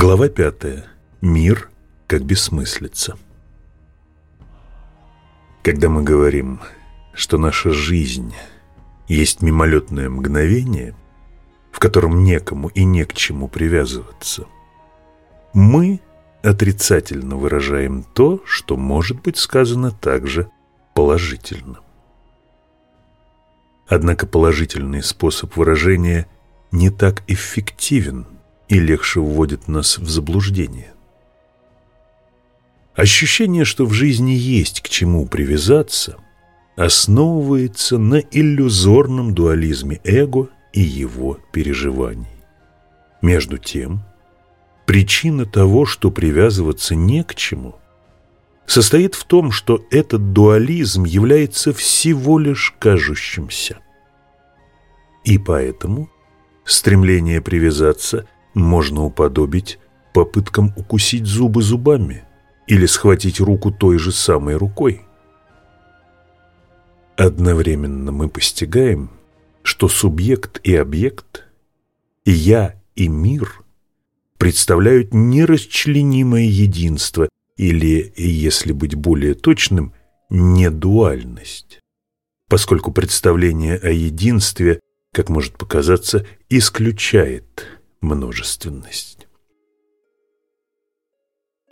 Глава 5. Мир как бессмыслица. Когда мы говорим, что наша жизнь есть мимолетное мгновение, в котором некому и не к чему привязываться, мы отрицательно выражаем то, что может быть сказано также положительно. Однако положительный способ выражения не так эффективен – и легче вводит нас в заблуждение. Ощущение, что в жизни есть к чему привязаться, основывается на иллюзорном дуализме эго и его переживаний. Между тем, причина того, что привязываться не к чему, состоит в том, что этот дуализм является всего лишь кажущимся. И поэтому стремление привязаться – можно уподобить попыткам укусить зубы зубами или схватить руку той же самой рукой. Одновременно мы постигаем, что субъект и объект, и я и мир представляют нерасчленимое единство или, если быть более точным, недуальность, поскольку представление о единстве, как может показаться, исключает – множественность.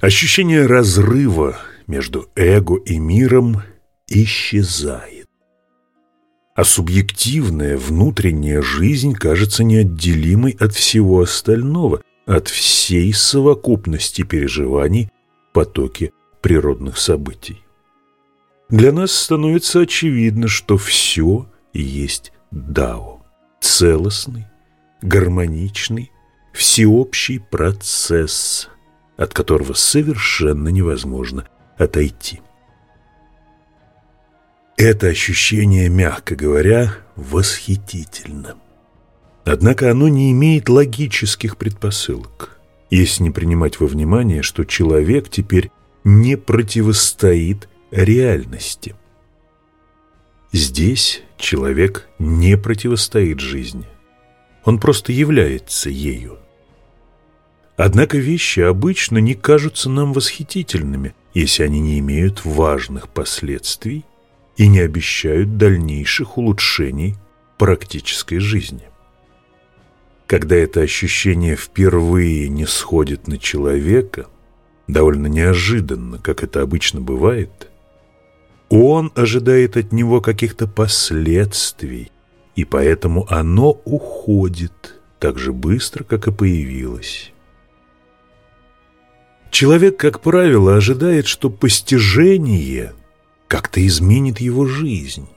Ощущение разрыва между эго и миром исчезает. А субъективная внутренняя жизнь кажется неотделимой от всего остального, от всей совокупности переживаний потоки природных событий. Для нас становится очевидно, что все есть Дао. Целостный, гармоничный, всеобщий процесс, от которого совершенно невозможно отойти. Это ощущение, мягко говоря, восхитительно. Однако оно не имеет логических предпосылок, если не принимать во внимание, что человек теперь не противостоит реальности. Здесь человек не противостоит жизни. Он просто является ею. Однако вещи обычно не кажутся нам восхитительными, если они не имеют важных последствий и не обещают дальнейших улучшений практической жизни. Когда это ощущение впервые не сходит на человека, довольно неожиданно, как это обычно бывает, он ожидает от него каких-то последствий, и поэтому оно уходит так же быстро, как и появилось. Человек, как правило, ожидает, что постижение как-то изменит его жизнь,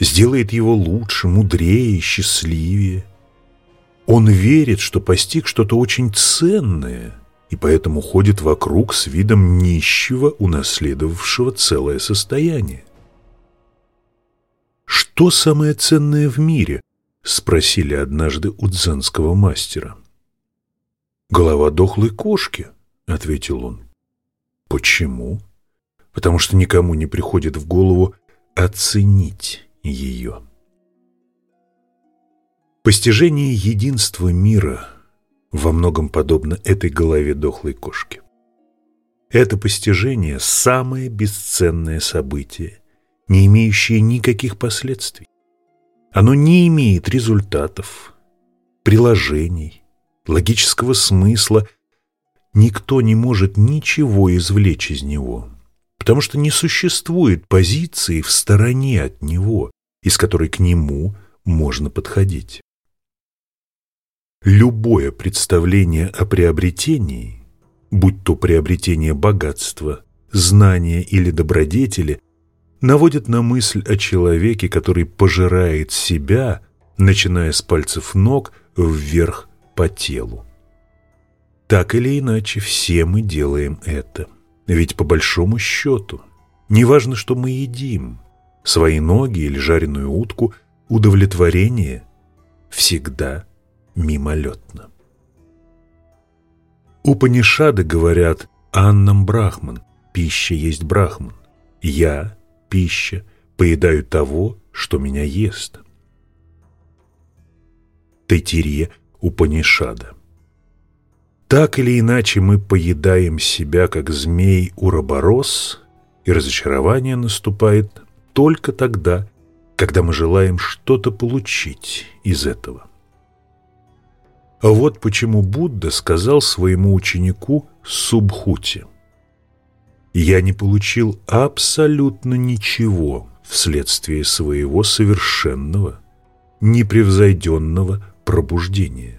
сделает его лучше, мудрее, счастливее. Он верит, что постиг что-то очень ценное и поэтому ходит вокруг с видом нищего, унаследовавшего целое состояние. «Что самое ценное в мире?» — спросили однажды у дзенского мастера. «Голова дохлой кошки», ответил он. Почему? Потому что никому не приходит в голову оценить ее. Постижение единства мира во многом подобно этой голове дохлой кошки. Это постижение – самое бесценное событие, не имеющее никаких последствий. Оно не имеет результатов, приложений, логического смысла – никто не может ничего извлечь из него, потому что не существует позиции в стороне от него, из которой к нему можно подходить. Любое представление о приобретении, будь то приобретение богатства, знания или добродетели, наводит на мысль о человеке, который пожирает себя, начиная с пальцев ног вверх по телу. Так или иначе, все мы делаем это. Ведь по большому счету, неважно, что мы едим, свои ноги или жареную утку, удовлетворение всегда мимолетно. Упанишады говорят «Аннам Брахман, пища есть Брахман, я, пища, поедаю того, что меня ест». Тайтирье Упанишада так или иначе мы поедаем себя, как змей уроборос, и разочарование наступает только тогда, когда мы желаем что-то получить из этого. А вот почему Будда сказал своему ученику Субхути, «Я не получил абсолютно ничего вследствие своего совершенного, непревзойденного пробуждения».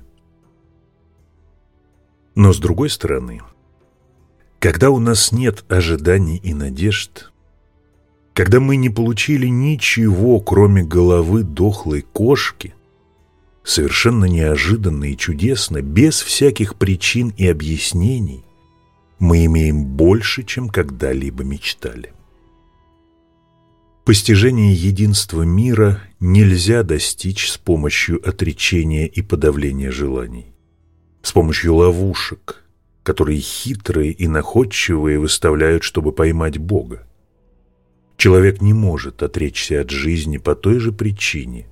Но с другой стороны, когда у нас нет ожиданий и надежд, когда мы не получили ничего, кроме головы дохлой кошки, совершенно неожиданно и чудесно, без всяких причин и объяснений, мы имеем больше, чем когда-либо мечтали. Постижение единства мира нельзя достичь с помощью отречения и подавления желаний с помощью ловушек, которые хитрые и находчивые выставляют, чтобы поймать Бога. Человек не может отречься от жизни по той же причине,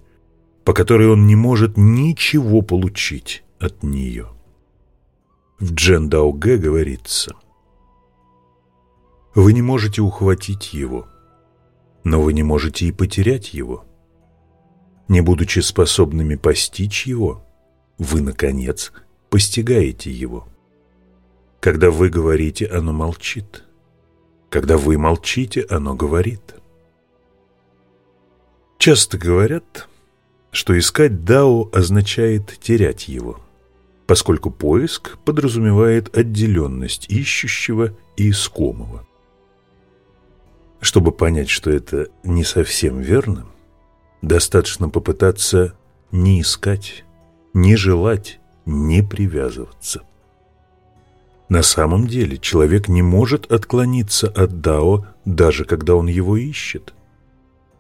по которой он не может ничего получить от нее. В Джен Дауге говорится «Вы не можете ухватить его, но вы не можете и потерять его. Не будучи способными постичь его, вы, наконец, – постигаете его. Когда вы говорите, оно молчит. Когда вы молчите, оно говорит. Часто говорят, что искать Дао означает терять его, поскольку поиск подразумевает отделенность ищущего и искомого. Чтобы понять, что это не совсем верно, достаточно попытаться не искать, не желать не привязываться. На самом деле человек не может отклониться от Дао, даже когда он его ищет.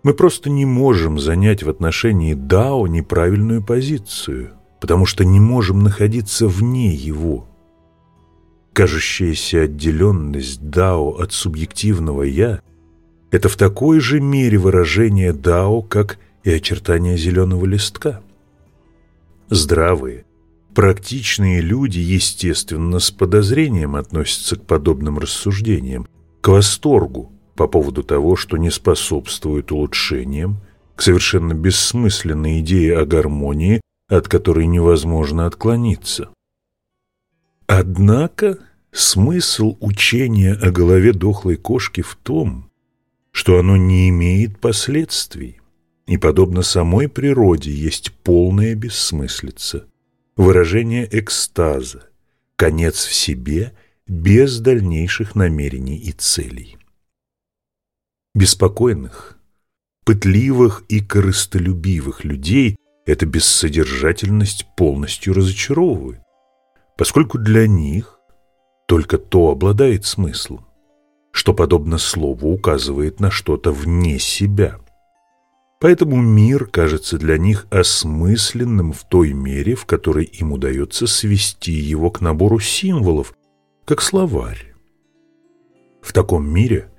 Мы просто не можем занять в отношении Дао неправильную позицию, потому что не можем находиться вне его. Кажущаяся отделенность Дао от субъективного «я» – это в такой же мере выражение Дао, как и очертания зеленого листка. Здравые, Практичные люди, естественно, с подозрением относятся к подобным рассуждениям, к восторгу по поводу того, что не способствует улучшениям, к совершенно бессмысленной идее о гармонии, от которой невозможно отклониться. Однако смысл учения о голове дохлой кошки в том, что оно не имеет последствий, и, подобно самой природе, есть полная бессмыслица – выражение экстаза, конец в себе без дальнейших намерений и целей. Беспокойных, пытливых и корыстолюбивых людей эта бессодержательность полностью разочаровывает, поскольку для них только то обладает смыслом, что, подобно слову, указывает на что-то вне себя – Поэтому мир кажется для них осмысленным в той мере, в которой им удается свести его к набору символов, как словарь. В таком мире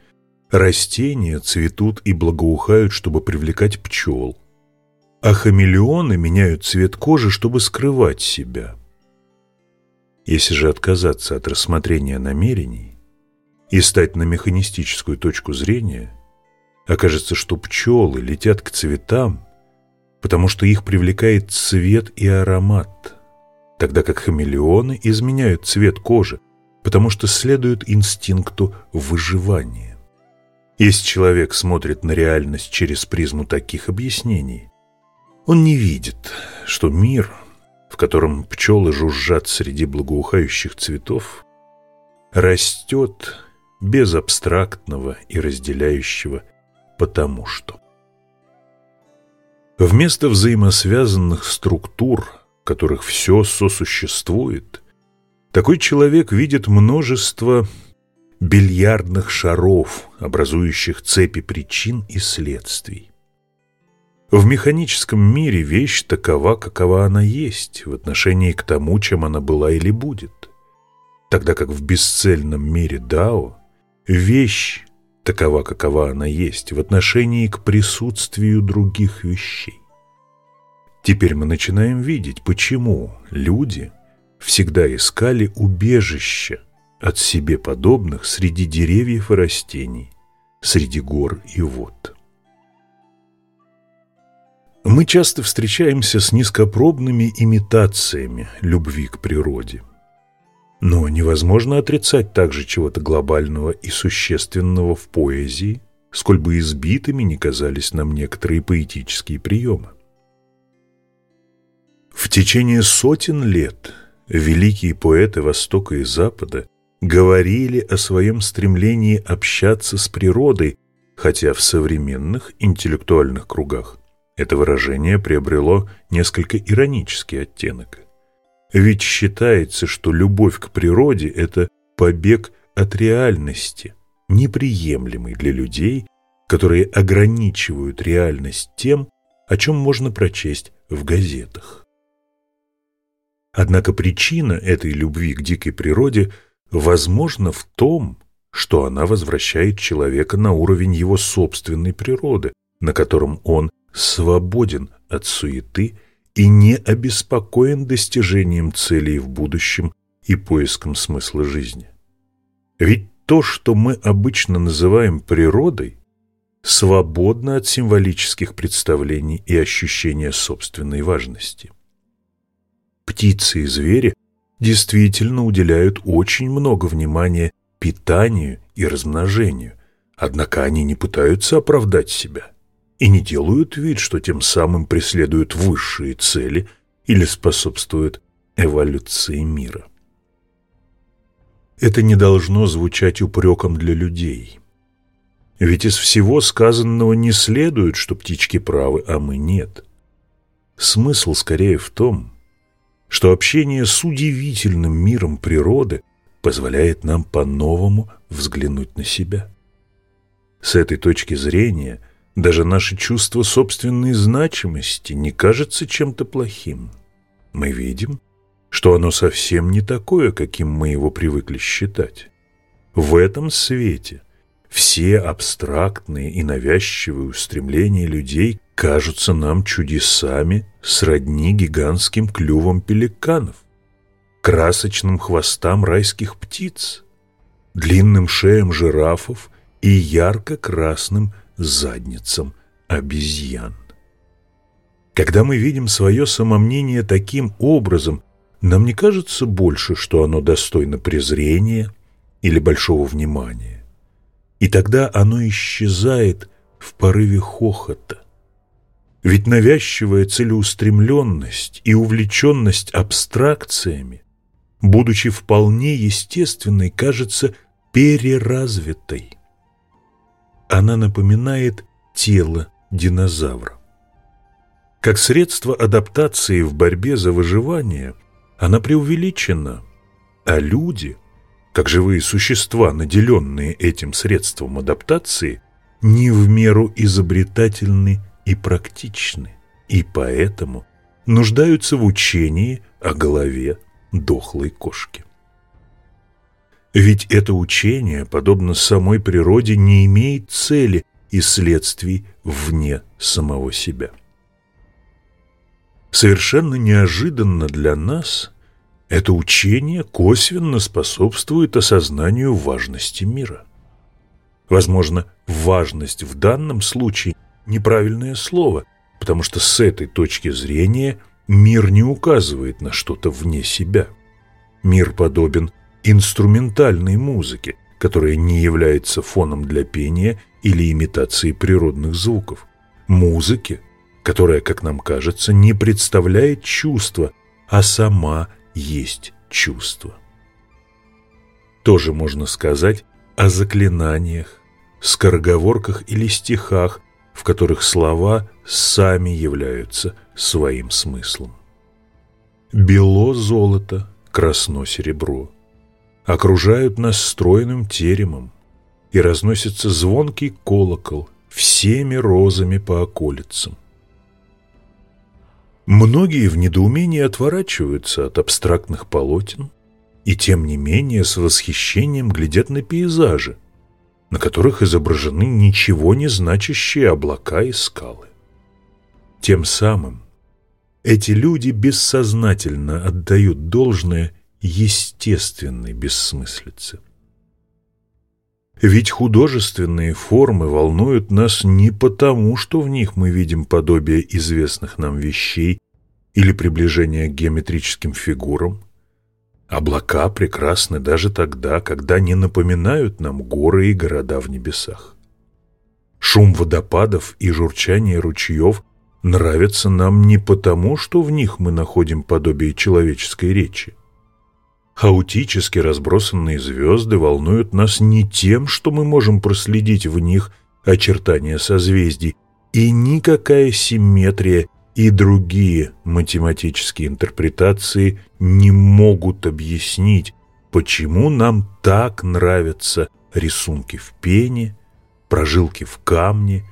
растения цветут и благоухают, чтобы привлекать пчел, а хамелеоны меняют цвет кожи, чтобы скрывать себя. Если же отказаться от рассмотрения намерений и стать на механистическую точку зрения – Окажется, что пчелы летят к цветам, потому что их привлекает цвет и аромат, тогда как хамелеоны изменяют цвет кожи, потому что следуют инстинкту выживания. Если человек смотрит на реальность через призму таких объяснений, он не видит, что мир, в котором пчелы жужжат среди благоухающих цветов, растет без абстрактного и разделяющего потому что. Вместо взаимосвязанных структур, которых все сосуществует, такой человек видит множество бильярдных шаров, образующих цепи причин и следствий. В механическом мире вещь такова, какова она есть, в отношении к тому, чем она была или будет. Тогда как в бесцельном мире Дао вещь такова, какова она есть, в отношении к присутствию других вещей. Теперь мы начинаем видеть, почему люди всегда искали убежище от себе подобных среди деревьев и растений, среди гор и вод. Мы часто встречаемся с низкопробными имитациями любви к природе – но невозможно отрицать также чего-то глобального и существенного в поэзии, сколь бы избитыми не казались нам некоторые поэтические приемы. В течение сотен лет великие поэты Востока и Запада говорили о своем стремлении общаться с природой, хотя в современных интеллектуальных кругах это выражение приобрело несколько иронический оттенок. Ведь считается, что любовь к природе – это побег от реальности, неприемлемый для людей, которые ограничивают реальность тем, о чем можно прочесть в газетах. Однако причина этой любви к дикой природе возможна в том, что она возвращает человека на уровень его собственной природы, на котором он свободен от суеты и не обеспокоен достижением целей в будущем и поиском смысла жизни. Ведь то, что мы обычно называем природой, свободно от символических представлений и ощущения собственной важности. Птицы и звери действительно уделяют очень много внимания питанию и размножению, однако они не пытаются оправдать себя – и не делают вид, что тем самым преследуют высшие цели или способствуют эволюции мира. Это не должно звучать упреком для людей. Ведь из всего сказанного не следует, что птички правы, а мы нет. Смысл скорее в том, что общение с удивительным миром природы позволяет нам по-новому взглянуть на себя. С этой точки зрения – даже наше чувство собственной значимости не кажется чем-то плохим. Мы видим, что оно совсем не такое, каким мы его привыкли считать. В этом свете все абстрактные и навязчивые устремления людей кажутся нам чудесами сродни гигантским клювам пеликанов, красочным хвостам райских птиц, длинным шеям жирафов и ярко-красным задницам обезьян. Когда мы видим свое самомнение таким образом, нам не кажется больше, что оно достойно презрения или большого внимания. И тогда оно исчезает в порыве хохота. Ведь навязчивая целеустремленность и увлеченность абстракциями, будучи вполне естественной, кажется переразвитой она напоминает тело динозавра. Как средство адаптации в борьбе за выживание она преувеличена, а люди, как живые существа, наделенные этим средством адаптации, не в меру изобретательны и практичны, и поэтому нуждаются в учении о голове дохлой кошки. Ведь это учение, подобно самой природе, не имеет цели и следствий вне самого себя. Совершенно неожиданно для нас это учение косвенно способствует осознанию важности мира. Возможно, важность в данном случае – неправильное слово, потому что с этой точки зрения мир не указывает на что-то вне себя. Мир подобен инструментальной музыки, которая не является фоном для пения или имитации природных звуков. Музыки, которая, как нам кажется, не представляет чувства, а сама есть чувство. Тоже можно сказать о заклинаниях, скороговорках или стихах, в которых слова сами являются своим смыслом. Бело золото, красно серебро – окружают нас стройным теремом, и разносится звонкий колокол всеми розами по околицам. Многие в недоумении отворачиваются от абстрактных полотен и тем не менее с восхищением глядят на пейзажи, на которых изображены ничего не значащие облака и скалы. Тем самым эти люди бессознательно отдают должное естественной бессмыслицы. Ведь художественные формы волнуют нас не потому, что в них мы видим подобие известных нам вещей или приближение к геометрическим фигурам. Облака прекрасны даже тогда, когда не напоминают нам горы и города в небесах. Шум водопадов и журчание ручьев нравятся нам не потому, что в них мы находим подобие человеческой речи, хаотически разбросанные звезды волнуют нас не тем, что мы можем проследить в них очертания созвездий, и никакая симметрия и другие математические интерпретации не могут объяснить, почему нам так нравятся рисунки в пене, прожилки в камне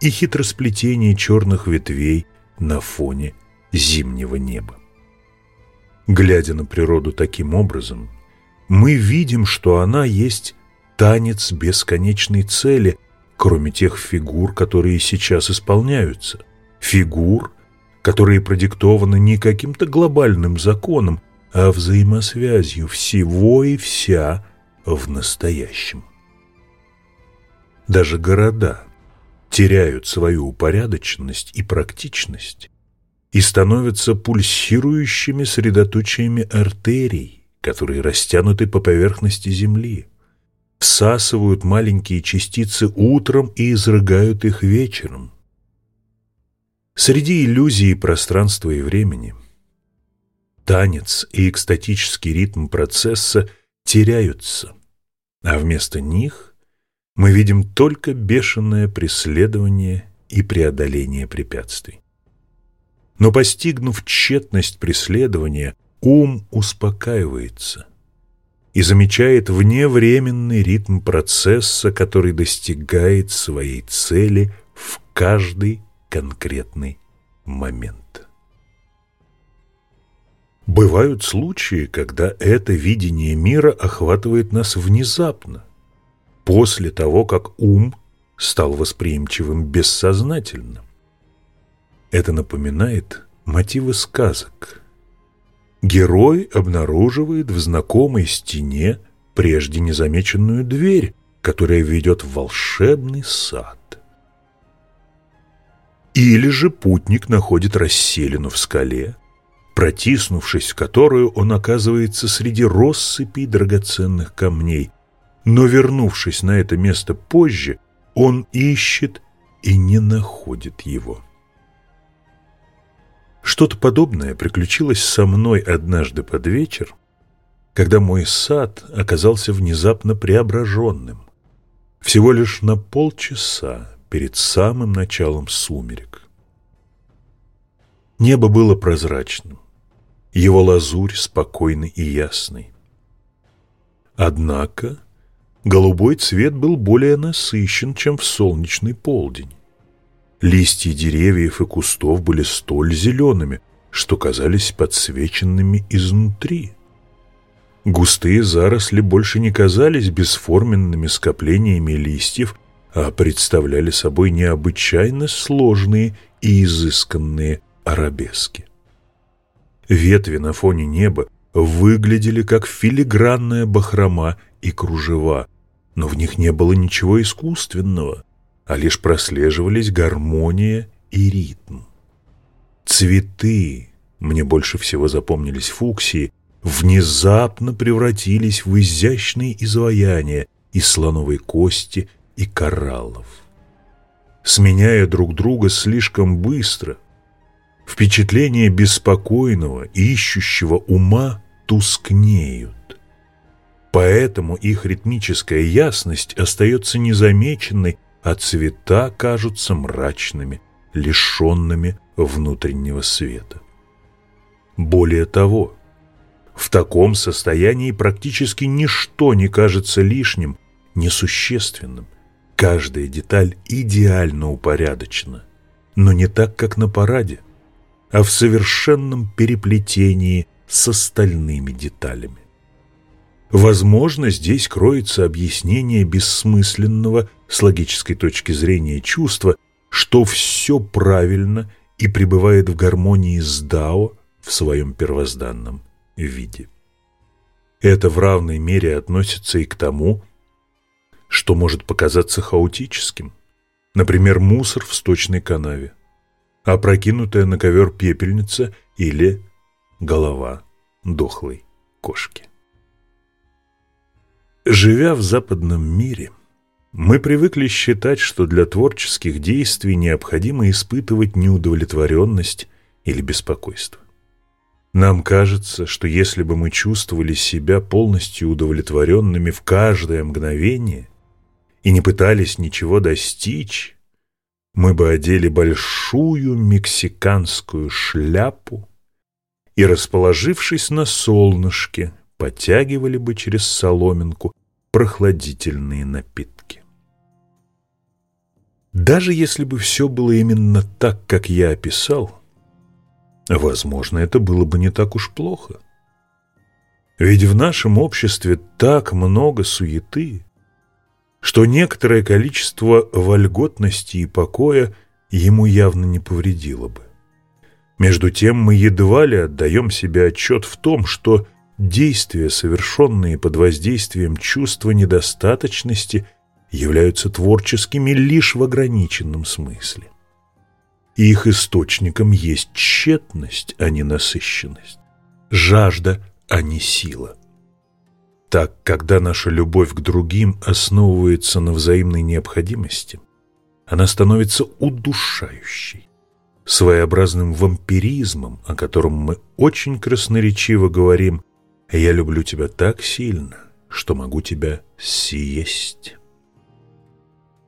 и хитросплетение черных ветвей на фоне зимнего неба. Глядя на природу таким образом, мы видим, что она есть танец бесконечной цели, кроме тех фигур, которые сейчас исполняются. Фигур, которые продиктованы не каким-то глобальным законом, а взаимосвязью всего и вся в настоящем. Даже города теряют свою упорядоченность и практичность, и становятся пульсирующими средоточиями артерий, которые растянуты по поверхности Земли, всасывают маленькие частицы утром и изрыгают их вечером. Среди иллюзии пространства и времени танец и экстатический ритм процесса теряются, а вместо них мы видим только бешеное преследование и преодоление препятствий. Но постигнув тщетность преследования, ум успокаивается и замечает вневременный ритм процесса, который достигает своей цели в каждый конкретный момент. Бывают случаи, когда это видение мира охватывает нас внезапно, после того, как ум стал восприимчивым бессознательным. Это напоминает мотивы сказок. Герой обнаруживает в знакомой стене прежде незамеченную дверь, которая ведет в волшебный сад. Или же путник находит расселину в скале, протиснувшись в которую он оказывается среди россыпей драгоценных камней. Но, вернувшись на это место позже, он ищет и не находит его. Что-то подобное приключилось со мной однажды под вечер, когда мой сад оказался внезапно преображенным. Всего лишь на полчаса перед самым началом сумерек. Небо было прозрачным, его лазурь спокойный и ясный. Однако голубой цвет был более насыщен, чем в солнечный полдень. Листья деревьев и кустов были столь зелеными, что казались подсвеченными изнутри. Густые заросли больше не казались бесформенными скоплениями листьев, а представляли собой необычайно сложные и изысканные арабески. Ветви на фоне неба выглядели как филигранная бахрома и кружева, но в них не было ничего искусственного а лишь прослеживались гармония и ритм. Цветы, мне больше всего запомнились фуксии, внезапно превратились в изящные изваяния из слоновой кости и кораллов. Сменяя друг друга слишком быстро, впечатления беспокойного и ищущего ума тускнеют. Поэтому их ритмическая ясность остается незамеченной а цвета кажутся мрачными, лишенными внутреннего света. Более того, в таком состоянии практически ничто не кажется лишним, несущественным. Каждая деталь идеально упорядочена, но не так, как на параде, а в совершенном переплетении с остальными деталями. Возможно, здесь кроется объяснение бессмысленного с логической точки зрения чувства, что все правильно и пребывает в гармонии с Дао в своем первозданном виде. Это в равной мере относится и к тому, что может показаться хаотическим. Например, мусор в сточной канаве, опрокинутая на ковер пепельница или голова дохлой кошки. Живя в западном мире, мы привыкли считать, что для творческих действий необходимо испытывать неудовлетворенность или беспокойство. Нам кажется, что если бы мы чувствовали себя полностью удовлетворенными в каждое мгновение и не пытались ничего достичь, мы бы одели большую мексиканскую шляпу и, расположившись на солнышке, подтягивали бы через соломинку прохладительные напитки. Даже если бы все было именно так, как я описал, возможно, это было бы не так уж плохо. Ведь в нашем обществе так много суеты, что некоторое количество вольготности и покоя ему явно не повредило бы. Между тем мы едва ли отдаем себе отчет в том, что действия, совершенные под воздействием чувства недостаточности, являются творческими лишь в ограниченном смысле. Их источником есть тщетность, а не насыщенность, жажда, а не сила. Так, когда наша любовь к другим основывается на взаимной необходимости, она становится удушающей, своеобразным вампиризмом, о котором мы очень красноречиво говорим я люблю тебя так сильно, что могу тебя съесть.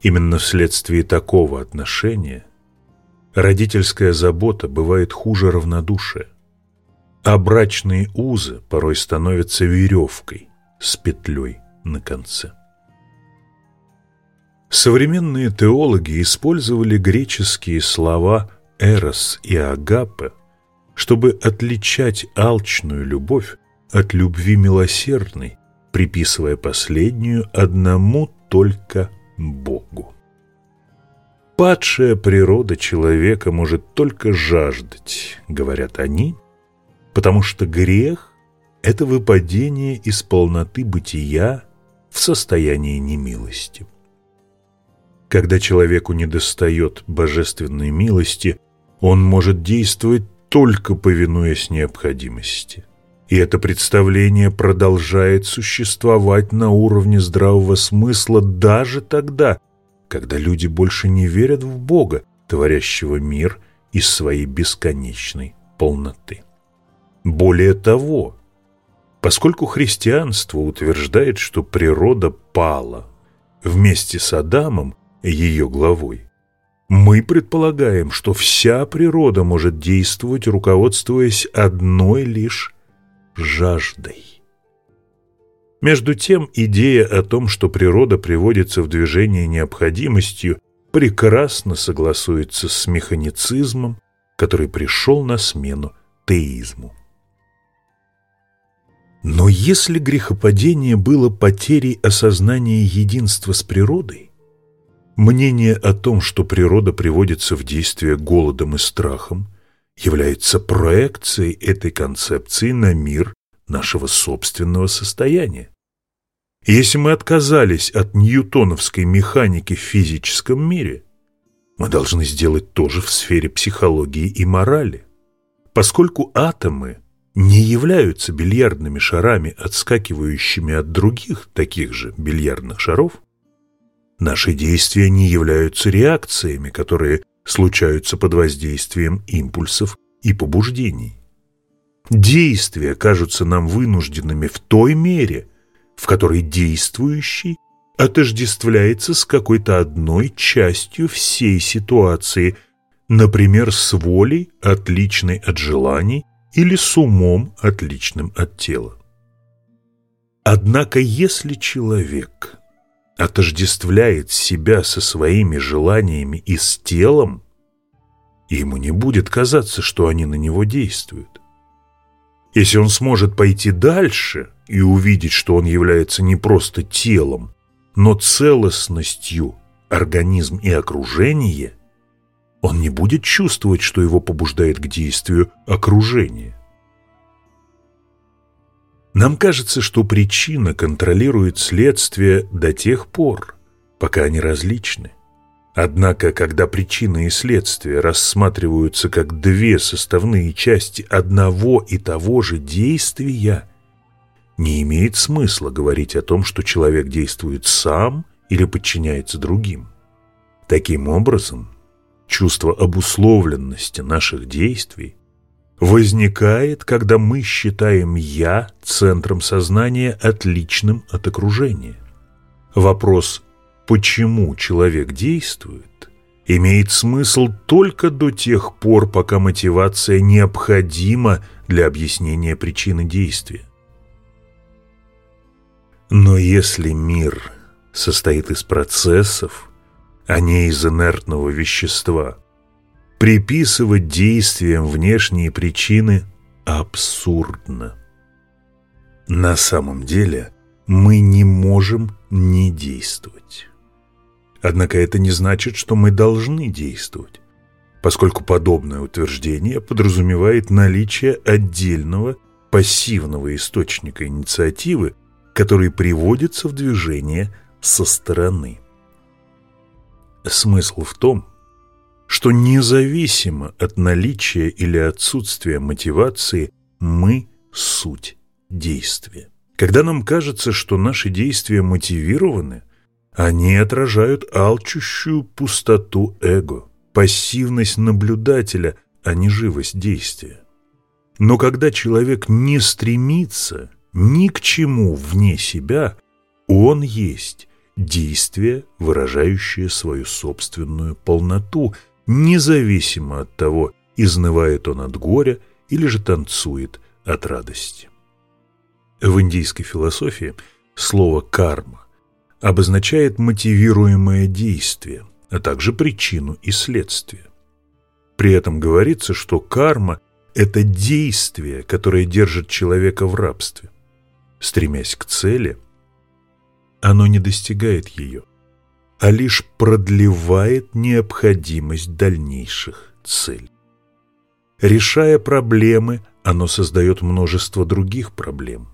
Именно вследствие такого отношения родительская забота бывает хуже равнодушия, а брачные узы порой становятся веревкой с петлей на конце. Современные теологи использовали греческие слова «эрос» и «агапе», чтобы отличать алчную любовь от любви милосердной, приписывая последнюю одному только Богу. Падшая природа человека может только жаждать, говорят они, потому что грех – это выпадение из полноты бытия в состоянии немилости. Когда человеку недостает божественной милости, он может действовать только повинуясь необходимости – и это представление продолжает существовать на уровне здравого смысла даже тогда, когда люди больше не верят в Бога, творящего мир из своей бесконечной полноты. Более того, поскольку христианство утверждает, что природа пала вместе с Адамом, ее главой, мы предполагаем, что вся природа может действовать, руководствуясь одной лишь жаждой. Между тем, идея о том, что природа приводится в движение необходимостью, прекрасно согласуется с механицизмом, который пришел на смену теизму. Но если грехопадение было потерей осознания единства с природой, мнение о том, что природа приводится в действие голодом и страхом, является проекцией этой концепции на мир нашего собственного состояния. Если мы отказались от ньютоновской механики в физическом мире, мы должны сделать то же в сфере психологии и морали. Поскольку атомы не являются бильярдными шарами, отскакивающими от других таких же бильярдных шаров, наши действия не являются реакциями, которые случаются под воздействием импульсов и побуждений. Действия кажутся нам вынужденными в той мере, в которой действующий отождествляется с какой-то одной частью всей ситуации, например, с волей, отличной от желаний, или с умом, отличным от тела. Однако, если человек – отождествляет себя со своими желаниями и с телом, ему не будет казаться, что они на него действуют. Если он сможет пойти дальше и увидеть, что он является не просто телом, но целостностью организм и окружение, он не будет чувствовать, что его побуждает к действию окружение. Нам кажется, что причина контролирует следствие до тех пор, пока они различны. Однако, когда причина и следствие рассматриваются как две составные части одного и того же действия, не имеет смысла говорить о том, что человек действует сам или подчиняется другим. Таким образом, чувство обусловленности наших действий возникает, когда мы считаем «я» центром сознания отличным от окружения. Вопрос «почему человек действует?» имеет смысл только до тех пор, пока мотивация необходима для объяснения причины действия. Но если мир состоит из процессов, а не из инертного вещества, Приписывать действиям внешние причины абсурдно. На самом деле мы не можем не действовать. Однако это не значит, что мы должны действовать, поскольку подобное утверждение подразумевает наличие отдельного пассивного источника инициативы, который приводится в движение со стороны. Смысл в том, что независимо от наличия или отсутствия мотивации мы суть действия. Когда нам кажется, что наши действия мотивированы, они отражают алчущую пустоту эго, пассивность наблюдателя, а не живость действия. Но когда человек не стремится ни к чему вне себя, он есть действие, выражающее свою собственную полноту – независимо от того, изнывает он от горя или же танцует от радости. В индийской философии слово «карма» обозначает мотивируемое действие, а также причину и следствие. При этом говорится, что карма – это действие, которое держит человека в рабстве. Стремясь к цели, оно не достигает ее – а лишь продлевает необходимость дальнейших целей. Решая проблемы, оно создает множество других проблем.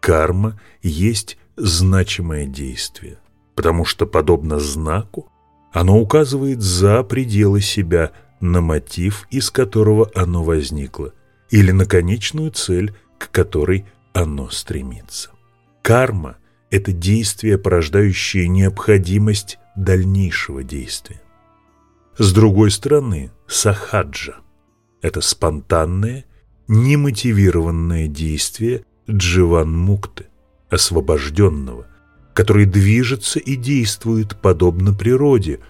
Карма есть значимое действие, потому что, подобно знаку, оно указывает за пределы себя на мотив, из которого оно возникло, или на конечную цель, к которой оно стремится. Карма – это действие, порождающее необходимость дальнейшего действия. С другой стороны, сахаджа – это спонтанное, немотивированное действие дживан-мукты, освобожденного, который движется и действует подобно природе,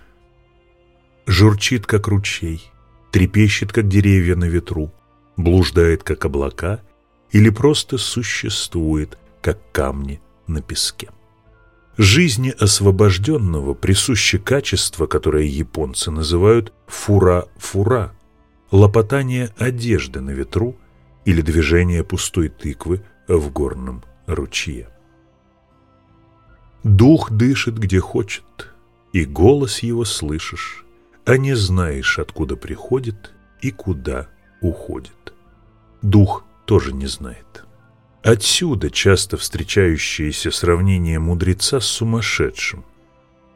журчит, как ручей, трепещет, как деревья на ветру, блуждает, как облака, или просто существует, как камни на песке. Жизни освобожденного присуще качество, которое японцы называют «фура-фура» — лопотание одежды на ветру или движение пустой тыквы в горном ручье. Дух дышит где хочет, и голос его слышишь, а не знаешь, откуда приходит и куда уходит. Дух тоже не знает. Отсюда часто встречающееся сравнение мудреца с сумасшедшим,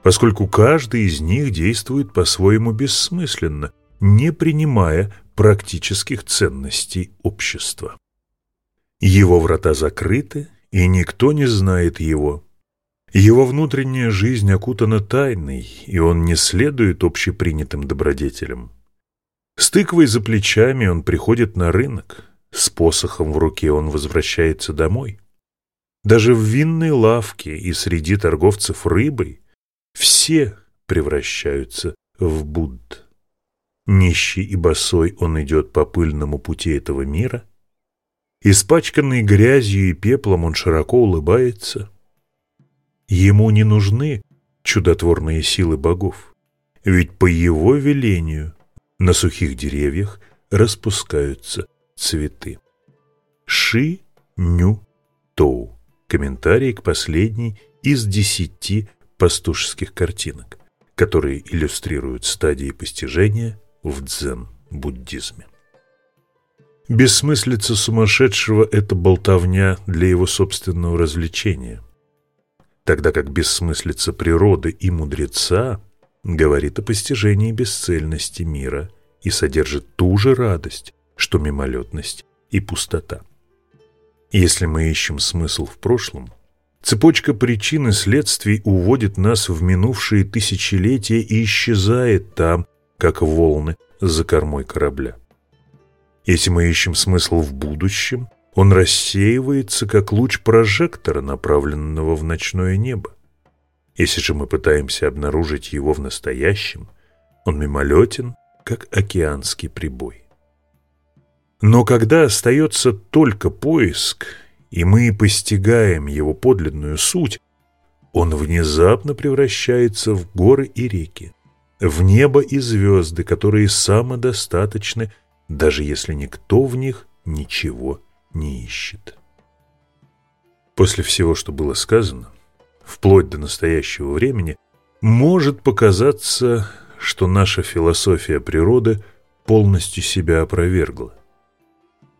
поскольку каждый из них действует по-своему бессмысленно, не принимая практических ценностей общества. Его врата закрыты, и никто не знает его. Его внутренняя жизнь окутана тайной, и он не следует общепринятым добродетелям. С тыквой за плечами он приходит на рынок – с посохом в руке он возвращается домой. Даже в винной лавке и среди торговцев рыбой все превращаются в Будд. Нищий и босой он идет по пыльному пути этого мира. Испачканный грязью и пеплом он широко улыбается. Ему не нужны чудотворные силы богов, ведь по его велению на сухих деревьях распускаются цветы. Ши Ню Тоу. Комментарий к последней из десяти пастушеских картинок, которые иллюстрируют стадии постижения в дзен-буддизме. Бессмыслица сумасшедшего – это болтовня для его собственного развлечения, тогда как бессмыслица природы и мудреца говорит о постижении бесцельности мира и содержит ту же радость, что мимолетность и пустота. Если мы ищем смысл в прошлом, цепочка причин и следствий уводит нас в минувшие тысячелетия и исчезает там, как волны за кормой корабля. Если мы ищем смысл в будущем, он рассеивается, как луч прожектора, направленного в ночное небо. Если же мы пытаемся обнаружить его в настоящем, он мимолетен, как океанский прибой. Но когда остается только поиск, и мы постигаем его подлинную суть, он внезапно превращается в горы и реки, в небо и звезды, которые самодостаточны, даже если никто в них ничего не ищет. После всего, что было сказано, вплоть до настоящего времени, может показаться, что наша философия природы полностью себя опровергла.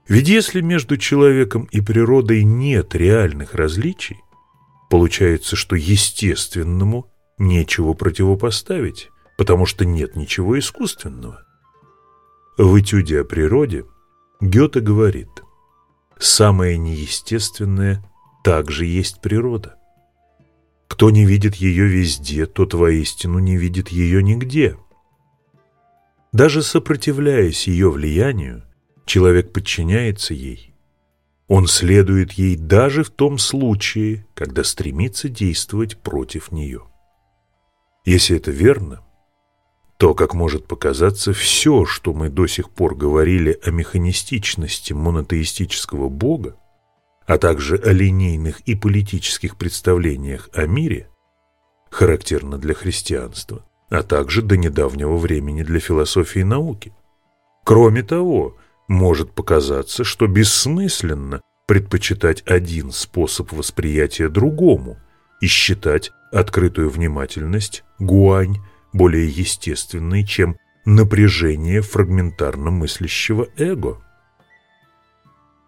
Ведь если между человеком и природой нет реальных различий, получается, что естественному нечего противопоставить, потому что нет ничего искусственного. В этюде о природе Гёте говорит «Самое неестественное также есть природа. Кто не видит ее везде, тот воистину не видит ее нигде». Даже сопротивляясь ее влиянию, человек подчиняется ей. Он следует ей даже в том случае, когда стремится действовать против нее. Если это верно, то, как может показаться, все, что мы до сих пор говорили о механистичности монотеистического бога, а также о линейных и политических представлениях о мире, характерно для христианства, а также до недавнего времени для философии и науки. Кроме того, может показаться, что бессмысленно предпочитать один способ восприятия другому и считать открытую внимательность, гуань, более естественной, чем напряжение фрагментарно мыслящего эго.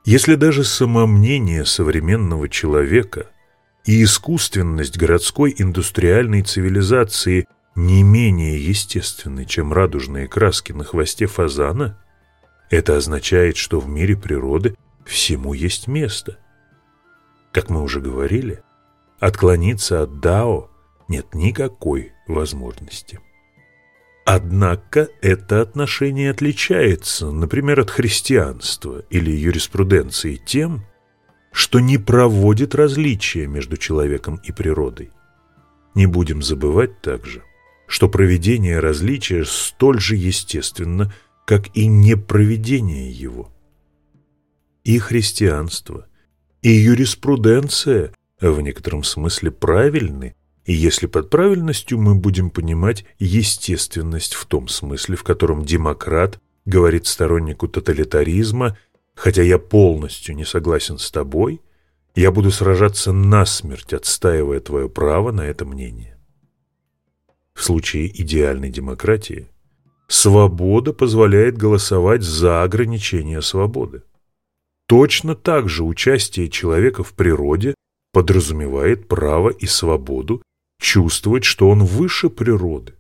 Если даже самомнение современного человека и искусственность городской индустриальной цивилизации не менее естественны, чем радужные краски на хвосте фазана – это означает, что в мире природы всему есть место. Как мы уже говорили, отклониться от Дао нет никакой возможности. Однако это отношение отличается, например, от христианства или юриспруденции тем, что не проводит различия между человеком и природой. Не будем забывать также, что проведение различия столь же естественно – как и непроведение его. И христианство, и юриспруденция в некотором смысле правильны, и если под правильностью мы будем понимать естественность в том смысле, в котором демократ говорит стороннику тоталитаризма, хотя я полностью не согласен с тобой, я буду сражаться насмерть, отстаивая твое право на это мнение. В случае идеальной демократии Свобода позволяет голосовать за ограничение свободы. Точно так же участие человека в природе подразумевает право и свободу чувствовать, что он выше природы.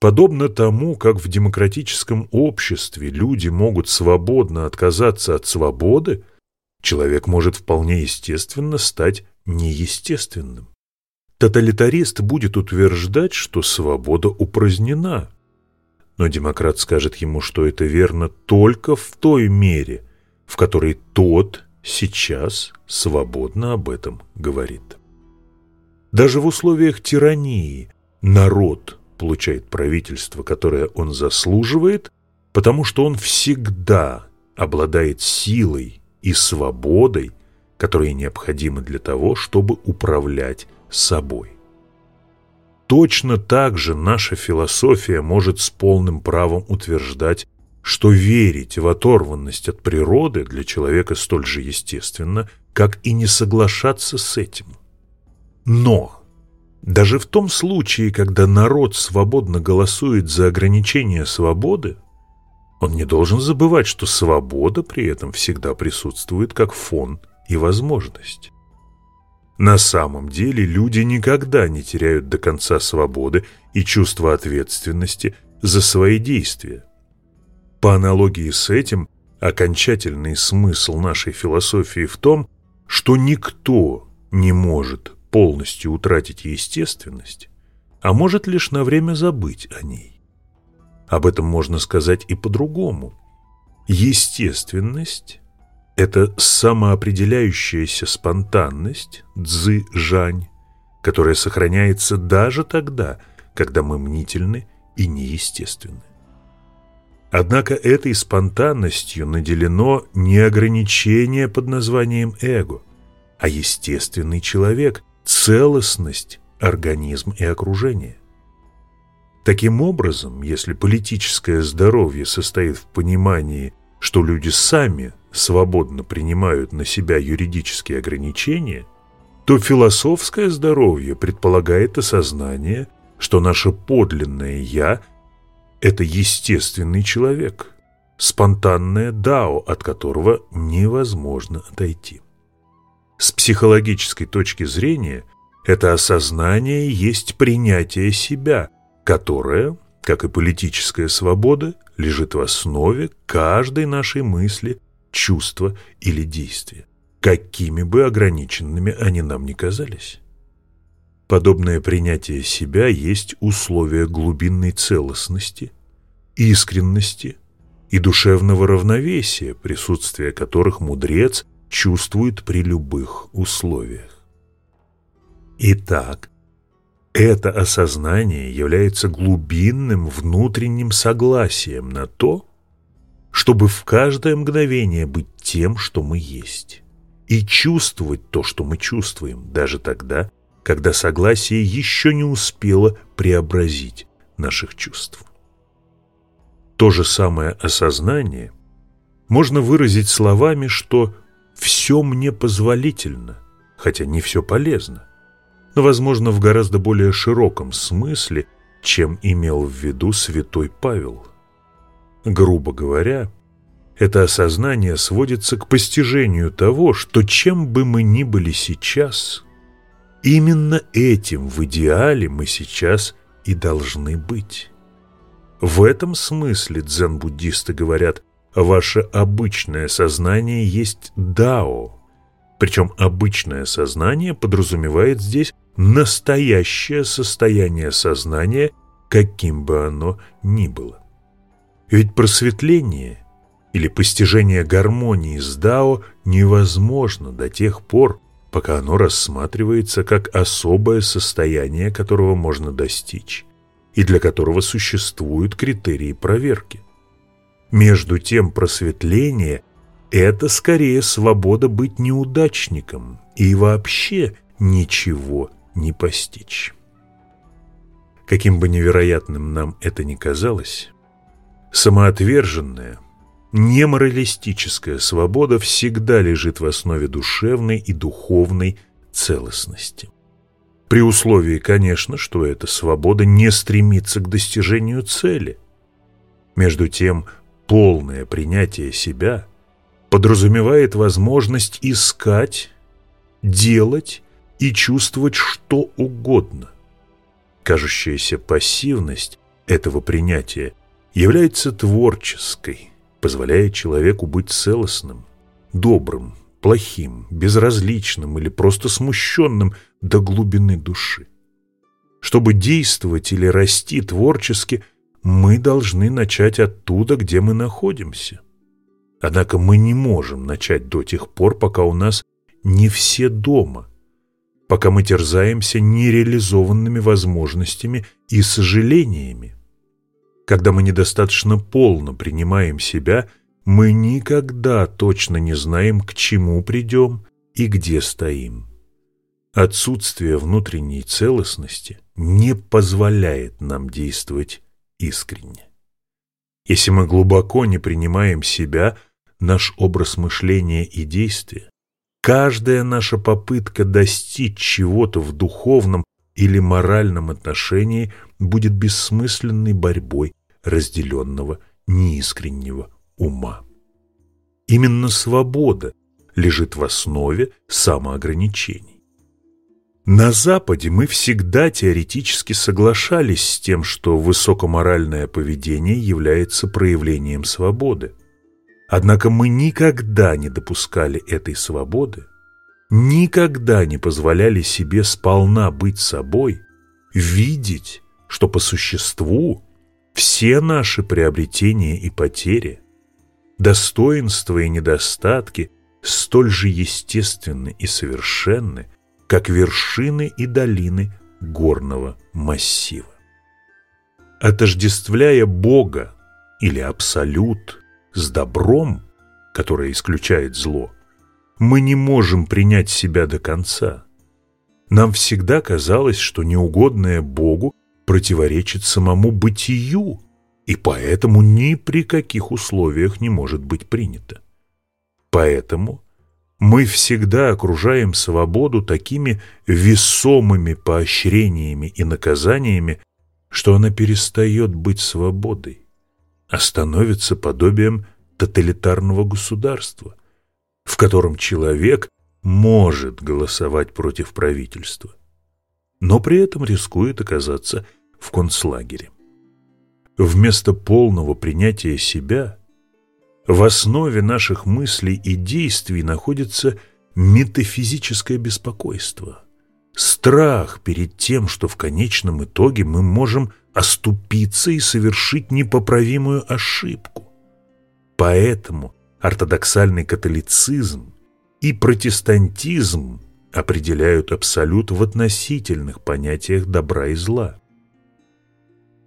Подобно тому, как в демократическом обществе люди могут свободно отказаться от свободы, человек может вполне естественно стать неестественным. Тоталитарист будет утверждать, что свобода упразднена, но демократ скажет ему, что это верно только в той мере, в которой тот сейчас свободно об этом говорит. Даже в условиях тирании народ получает правительство, которое он заслуживает, потому что он всегда обладает силой и свободой, которые необходимы для того, чтобы управлять собой. Точно так же наша философия может с полным правом утверждать, что верить в оторванность от природы для человека столь же естественно, как и не соглашаться с этим. Но даже в том случае, когда народ свободно голосует за ограничение свободы, он не должен забывать, что свобода при этом всегда присутствует как фон и возможность. На самом деле люди никогда не теряют до конца свободы и чувства ответственности за свои действия. По аналогии с этим, окончательный смысл нашей философии в том, что никто не может полностью утратить естественность, а может лишь на время забыть о ней. Об этом можно сказать и по-другому. Естественность это самоопределяющаяся спонтанность, дзы-жань, которая сохраняется даже тогда, когда мы мнительны и неестественны. Однако этой спонтанностью наделено не ограничение под названием эго, а естественный человек, целостность, организм и окружение. Таким образом, если политическое здоровье состоит в понимании что люди сами свободно принимают на себя юридические ограничения, то философское здоровье предполагает осознание, что наше подлинное «я» — это естественный человек, спонтанное «дао», от которого невозможно отойти. С психологической точки зрения это осознание есть принятие себя, которое как и политическая свобода, лежит в основе каждой нашей мысли, чувства или действия, какими бы ограниченными они нам ни казались. Подобное принятие себя есть условие глубинной целостности, искренности и душевного равновесия, присутствие которых мудрец чувствует при любых условиях. Итак, это осознание является глубинным внутренним согласием на то, чтобы в каждое мгновение быть тем, что мы есть, и чувствовать то, что мы чувствуем, даже тогда, когда согласие еще не успело преобразить наших чувств. То же самое осознание можно выразить словами, что «все мне позволительно», хотя не все полезно. Но, возможно, в гораздо более широком смысле, чем имел в виду святой Павел. Грубо говоря, это осознание сводится к постижению того, что чем бы мы ни были сейчас, именно этим в идеале мы сейчас и должны быть. В этом смысле дзен-буддисты говорят, ваше обычное сознание есть дао – причем обычное сознание подразумевает здесь настоящее состояние сознания, каким бы оно ни было. Ведь просветление или постижение гармонии с Дао невозможно до тех пор, пока оно рассматривается как особое состояние, которого можно достичь, и для которого существуют критерии проверки. Между тем просветление – это скорее свобода быть неудачником и вообще ничего не постичь. Каким бы невероятным нам это ни казалось, самоотверженная, неморалистическая свобода всегда лежит в основе душевной и духовной целостности. При условии, конечно, что эта свобода не стремится к достижению цели. Между тем, полное принятие себя – подразумевает возможность искать, делать и чувствовать что угодно. Кажущаяся пассивность этого принятия является творческой, позволяя человеку быть целостным, добрым, плохим, безразличным или просто смущенным до глубины души. Чтобы действовать или расти творчески, мы должны начать оттуда, где мы находимся – Однако мы не можем начать до тех пор, пока у нас не все дома, пока мы терзаемся нереализованными возможностями и сожалениями. Когда мы недостаточно полно принимаем себя, мы никогда точно не знаем, к чему придем и где стоим. Отсутствие внутренней целостности не позволяет нам действовать искренне. Если мы глубоко не принимаем себя – наш образ мышления и действия, каждая наша попытка достичь чего-то в духовном или моральном отношении будет бессмысленной борьбой разделенного неискреннего ума. Именно свобода лежит в основе самоограничений. На Западе мы всегда теоретически соглашались с тем, что высокоморальное поведение является проявлением свободы – Однако мы никогда не допускали этой свободы, никогда не позволяли себе сполна быть собой, видеть, что по существу все наши приобретения и потери, достоинства и недостатки столь же естественны и совершенны, как вершины и долины горного массива. Отождествляя Бога или Абсолют – с добром, которое исключает зло, мы не можем принять себя до конца. Нам всегда казалось, что неугодное Богу противоречит самому бытию, и поэтому ни при каких условиях не может быть принято. Поэтому мы всегда окружаем свободу такими весомыми поощрениями и наказаниями, что она перестает быть свободой становится подобием тоталитарного государства, в котором человек может голосовать против правительства, но при этом рискует оказаться в концлагере. Вместо полного принятия себя в основе наших мыслей и действий находится метафизическое беспокойство, страх перед тем, что в конечном итоге мы можем – оступиться и совершить непоправимую ошибку. Поэтому ортодоксальный католицизм и протестантизм определяют абсолют в относительных понятиях добра и зла.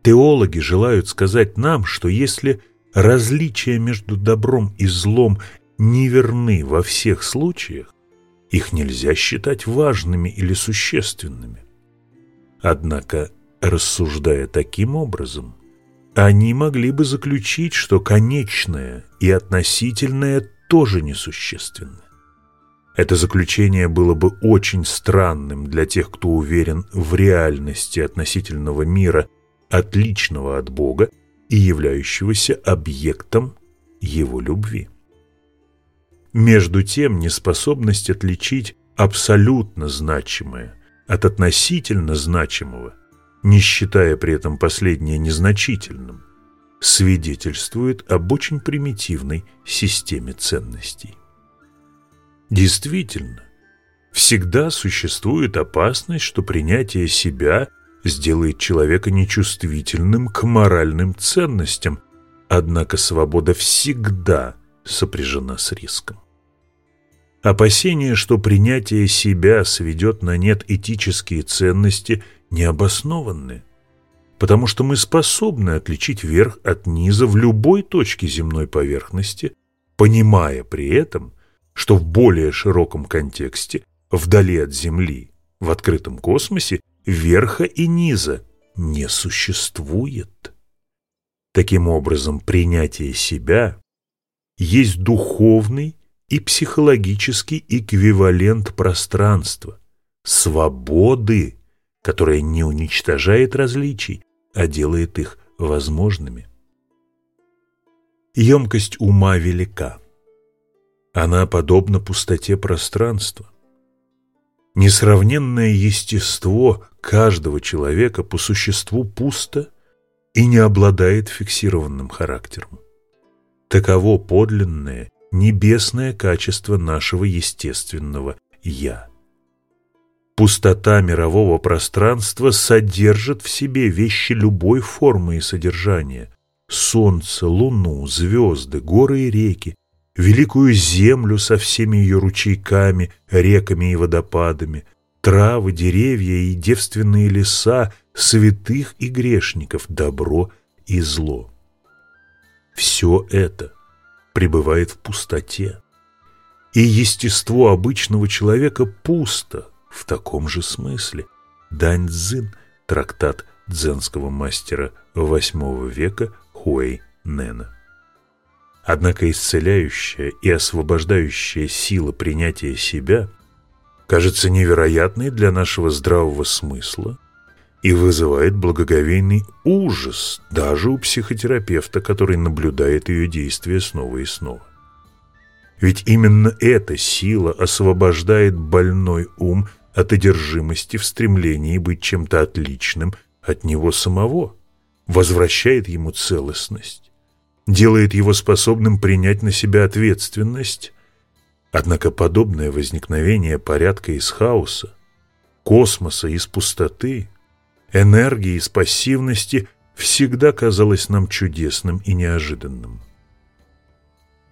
Теологи желают сказать нам, что если различия между добром и злом не верны во всех случаях, их нельзя считать важными или существенными. Однако Рассуждая таким образом, они могли бы заключить, что конечное и относительное тоже несущественно. Это заключение было бы очень странным для тех, кто уверен в реальности относительного мира, отличного от Бога и являющегося объектом его любви. Между тем, неспособность отличить абсолютно значимое от относительно значимого – не считая при этом последнее незначительным, свидетельствует об очень примитивной системе ценностей. Действительно, всегда существует опасность, что принятие себя сделает человека нечувствительным к моральным ценностям, однако свобода всегда сопряжена с риском. Опасение, что принятие себя сведет на нет этические ценности необоснованны, потому что мы способны отличить верх от низа в любой точке земной поверхности, понимая при этом, что в более широком контексте, вдали от Земли, в открытом космосе, верха и низа не существует. Таким образом, принятие себя есть духовный и психологический эквивалент пространства, свободы, которая не уничтожает различий, а делает их возможными. Емкость ума велика. Она подобна пустоте пространства. Несравненное естество каждого человека по существу пусто и не обладает фиксированным характером. Таково подлинное небесное качество нашего естественного «я». Пустота мирового пространства содержит в себе вещи любой формы и содержания. Солнце, луну, звезды, горы и реки, великую землю со всеми ее ручейками, реками и водопадами, травы, деревья и девственные леса, святых и грешников, добро и зло. Все это пребывает в пустоте. И естество обычного человека пусто – в таком же смысле. Дань Цзин, трактат дзенского мастера восьмого века Хуэй Нена. Однако исцеляющая и освобождающая сила принятия себя кажется невероятной для нашего здравого смысла и вызывает благоговейный ужас даже у психотерапевта, который наблюдает ее действие снова и снова. Ведь именно эта сила освобождает больной ум от одержимости в стремлении быть чем-то отличным от него самого, возвращает ему целостность, делает его способным принять на себя ответственность. Однако подобное возникновение порядка из хаоса, космоса из пустоты, энергии из пассивности всегда казалось нам чудесным и неожиданным.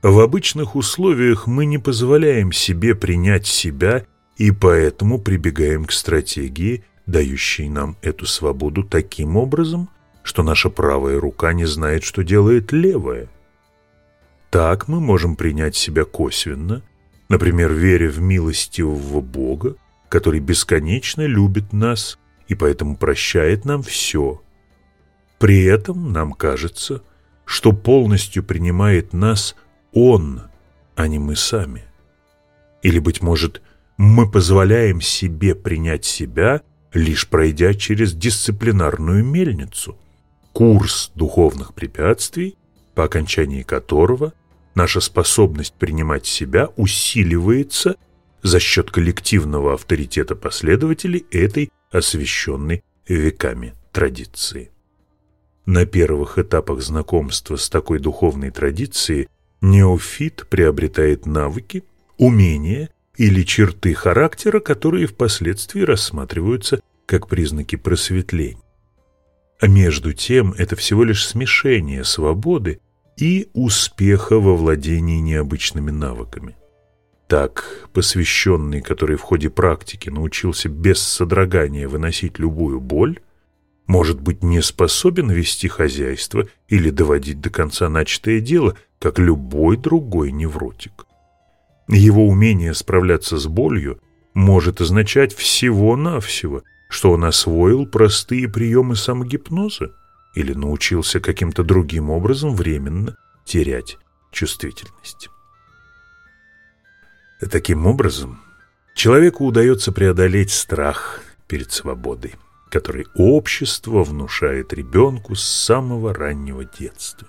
В обычных условиях мы не позволяем себе принять себя и поэтому прибегаем к стратегии, дающей нам эту свободу таким образом, что наша правая рука не знает, что делает левая. Так мы можем принять себя косвенно, например, веря в милостивого Бога, который бесконечно любит нас и поэтому прощает нам все. При этом нам кажется, что полностью принимает нас Он, а не мы сами. Или, быть может, мы позволяем себе принять себя, лишь пройдя через дисциплинарную мельницу, курс духовных препятствий, по окончании которого наша способность принимать себя усиливается за счет коллективного авторитета последователей этой освященной веками традиции. На первых этапах знакомства с такой духовной традицией неофит приобретает навыки, умения или черты характера, которые впоследствии рассматриваются как признаки просветления. А между тем это всего лишь смешение свободы и успеха во владении необычными навыками. Так, посвященный, который в ходе практики научился без содрогания выносить любую боль, может быть не способен вести хозяйство или доводить до конца начатое дело, как любой другой невротик. Его умение справляться с болью может означать всего-навсего, что он освоил простые приемы самогипноза или научился каким-то другим образом временно терять чувствительность. Таким образом, человеку удается преодолеть страх перед свободой, который общество внушает ребенку с самого раннего детства.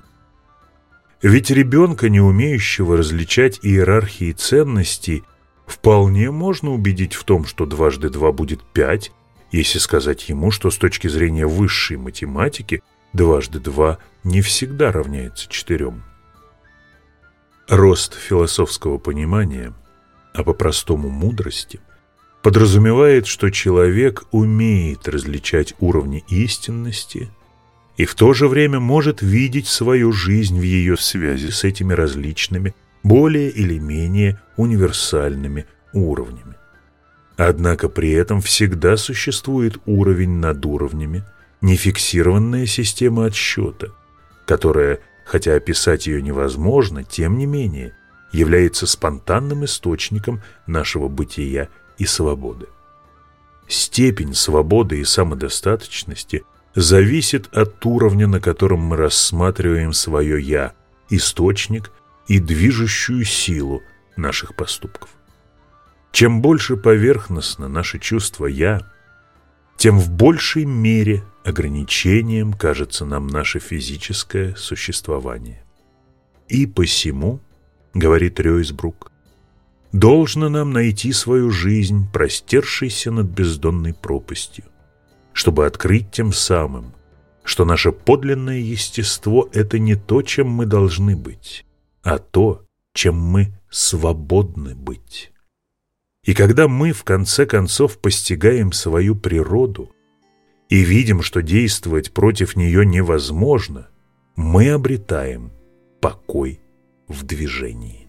Ведь ребенка, не умеющего различать иерархии ценностей, вполне можно убедить в том, что дважды два будет пять, если сказать ему, что с точки зрения высшей математики дважды два не всегда равняется четырем. Рост философского понимания, а по-простому мудрости, подразумевает, что человек умеет различать уровни истинности – и в то же время может видеть свою жизнь в ее связи с этими различными, более или менее универсальными уровнями. Однако при этом всегда существует уровень над уровнями, нефиксированная система отсчета, которая, хотя описать ее невозможно, тем не менее является спонтанным источником нашего бытия и свободы. Степень свободы и самодостаточности зависит от уровня, на котором мы рассматриваем свое «я», источник и движущую силу наших поступков. Чем больше поверхностно наше чувство «я», тем в большей мере ограничением кажется нам наше физическое существование. И посему, говорит Рёйсбрук, должно нам найти свою жизнь, простершейся над бездонной пропастью, чтобы открыть тем самым, что наше подлинное естество – это не то, чем мы должны быть, а то, чем мы свободны быть. И когда мы, в конце концов, постигаем свою природу и видим, что действовать против нее невозможно, мы обретаем покой в движении.